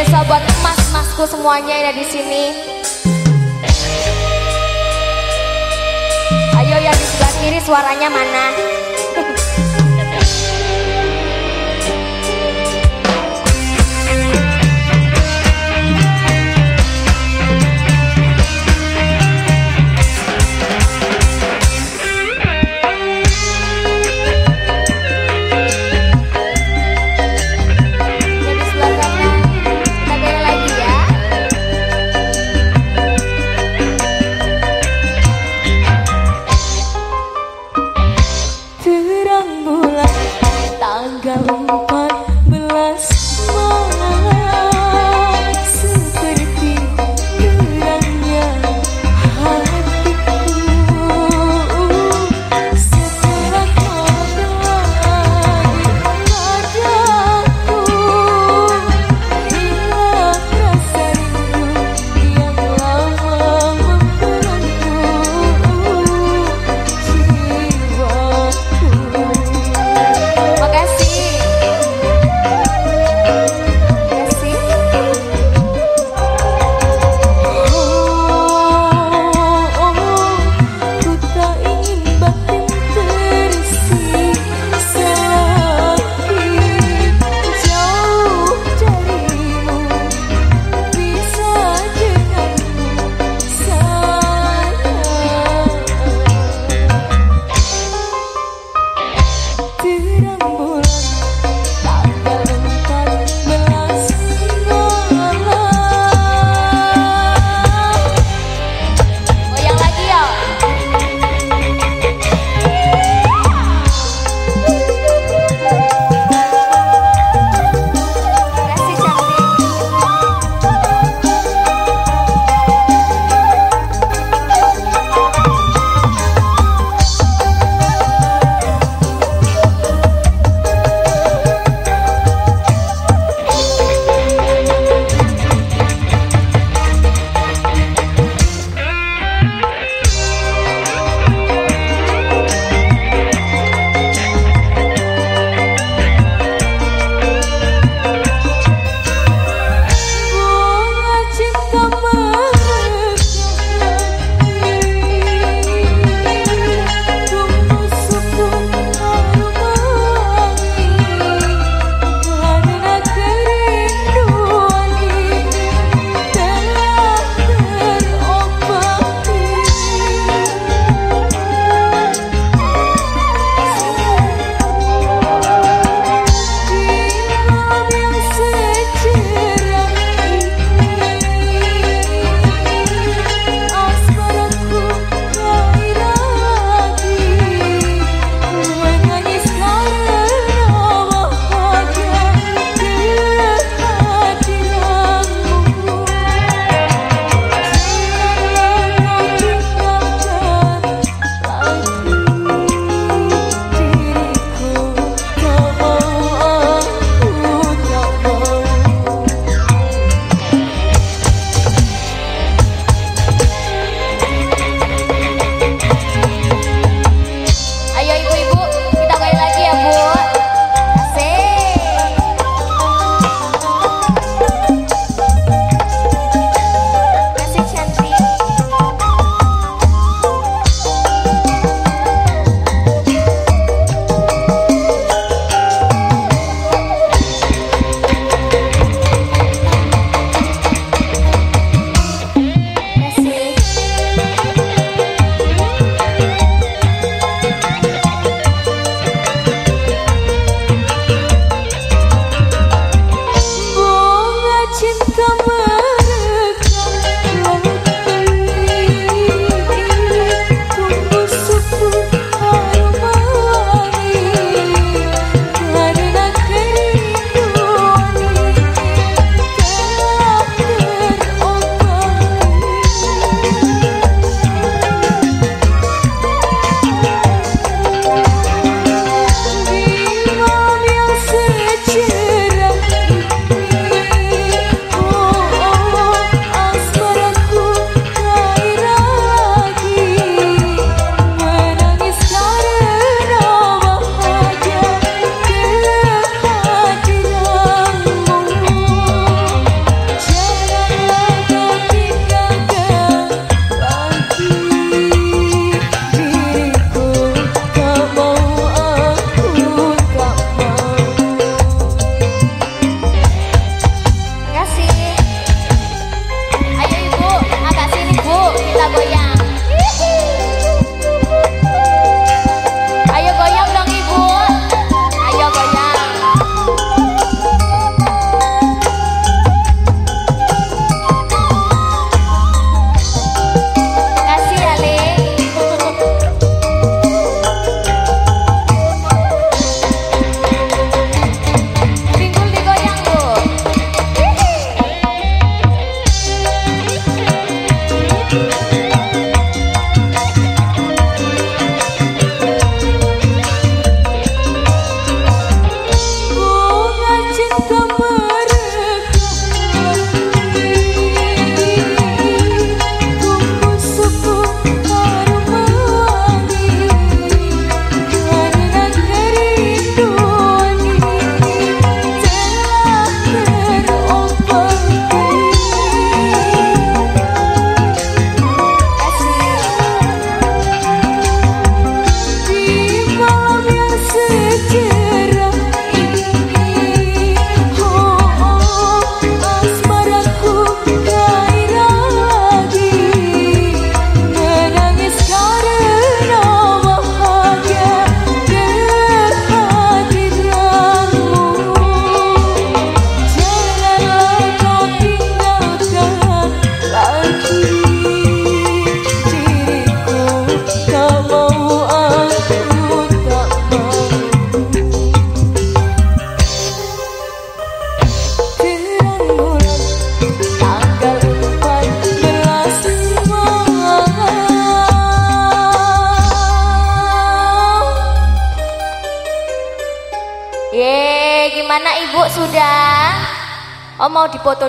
Spesial buat emas-emasku semuanya yang ada di sini. Ayo yang di sebelah kiri suaranya mana?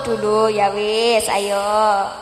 Dulu ya wis, ayo.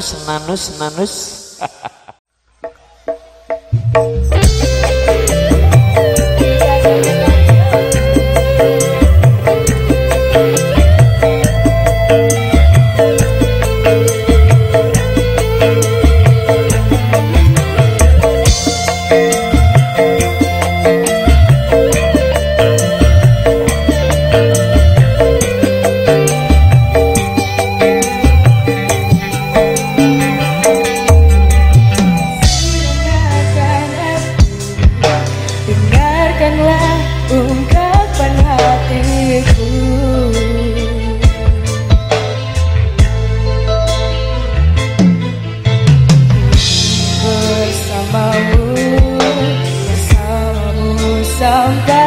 Nanus nanus nanus bersamamu Bersamamu sampai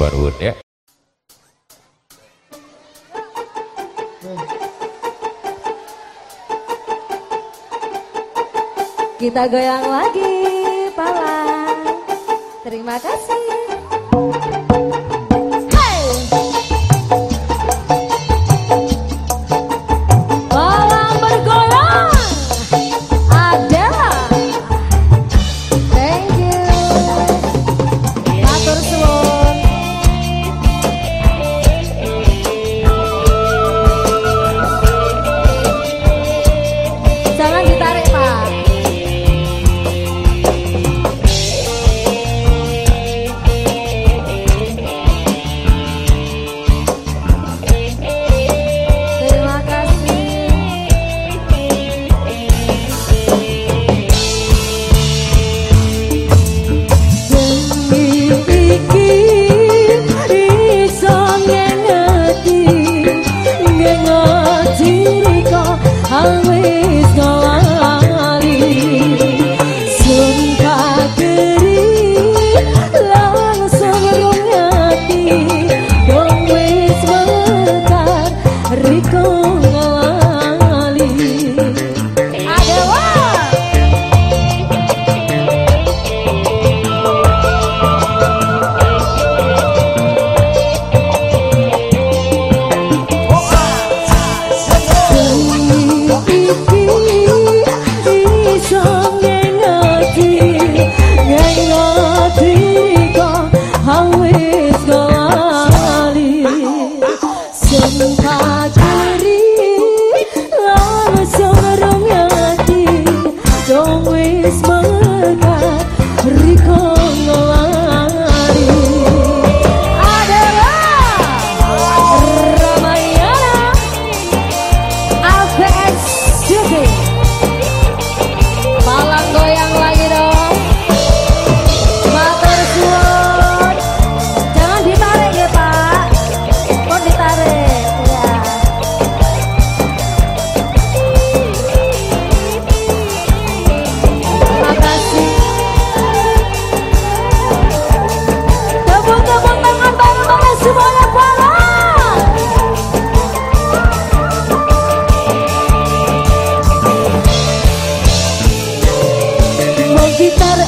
Barwood ya. Kita goyang lagi, palang. Terima kasih.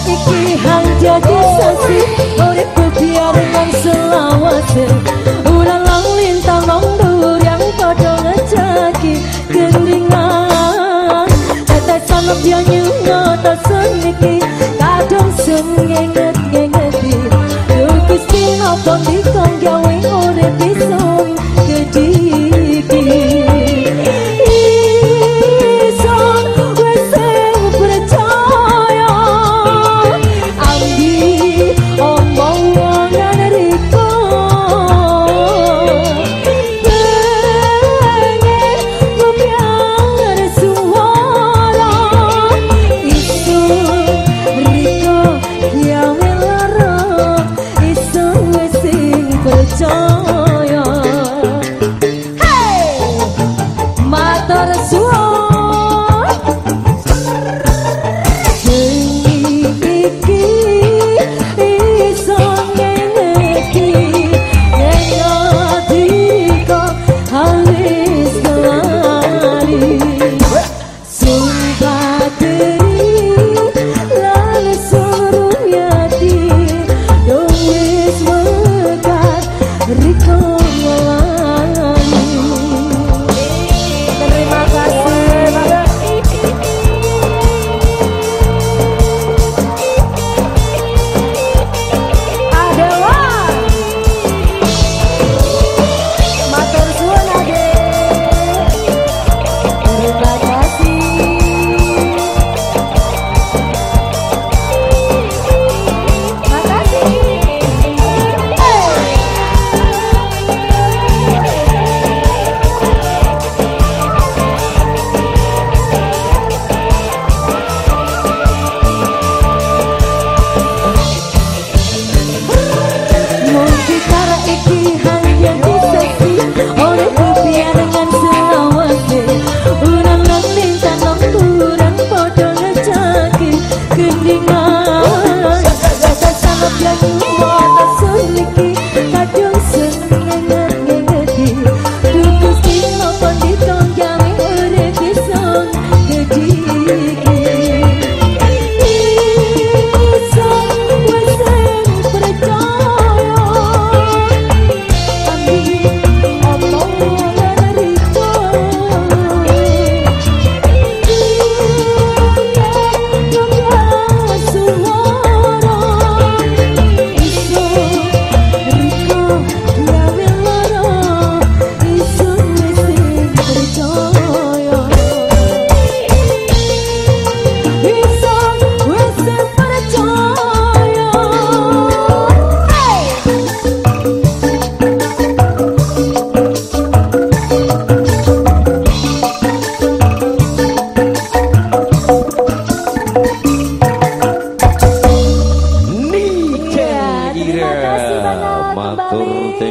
iki hang jadi sasi Uripku tiada bang selawase Ulalang lintang nong dur yang podo ngejaki Kendingan Cetai sanok dia nyungo tak seniki Kadang sun ngenget ngengeti Lukis di nopon di kong gawe urip bisa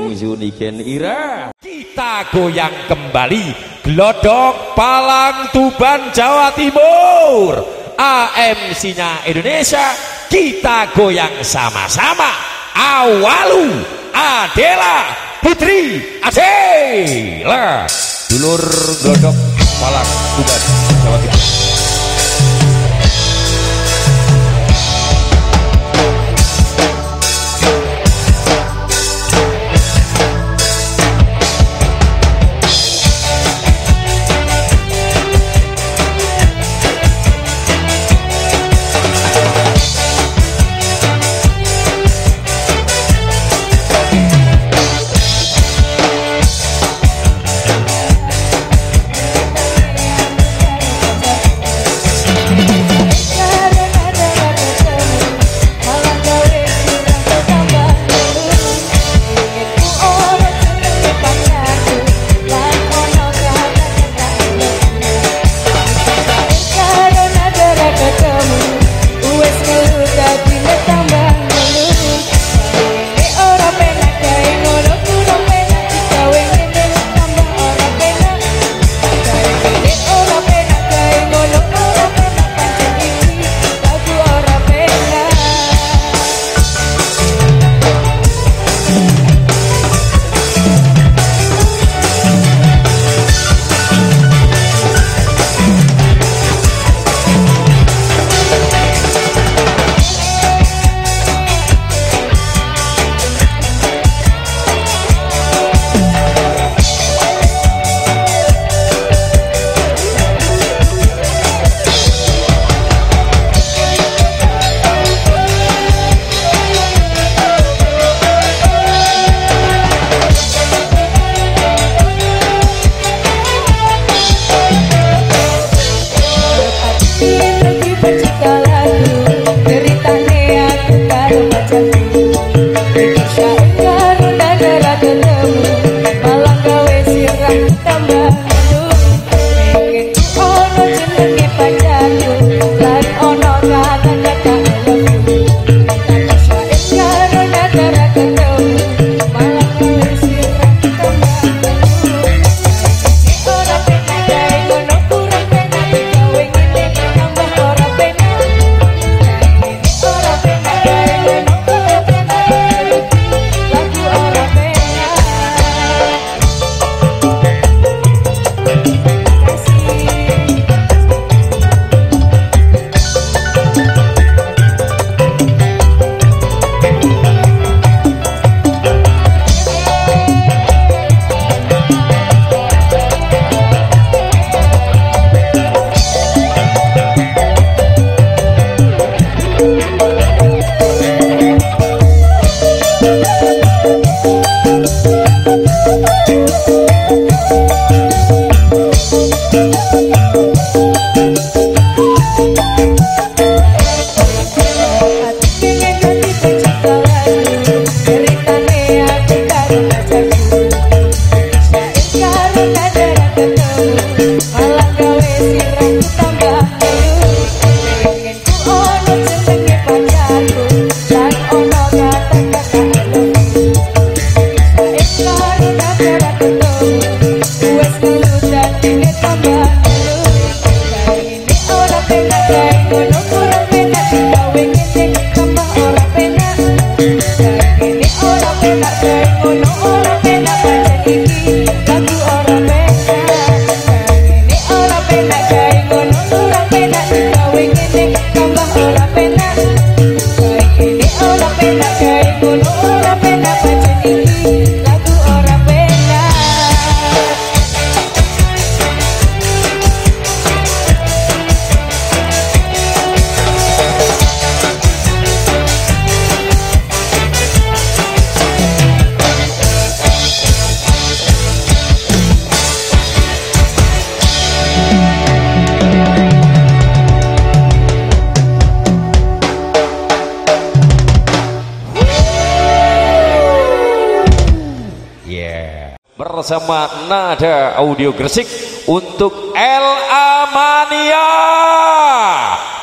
ning Zuniken Ira. Kita goyang kembali Glodok Palang Tuban Jawa Timur. AMC-nya Indonesia kita goyang sama-sama. Awalu Adela Putri Adela Dulur Glodok Palang Tuban. Bersama Nada Audio Gresik untuk El Amania.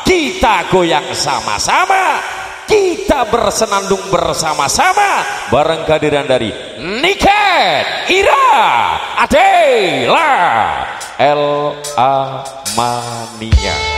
Kita goyang sama-sama. kita bersenandung bersama-sama bareng kehadiran dari Niken, Ira, Adela, L.A. Mania.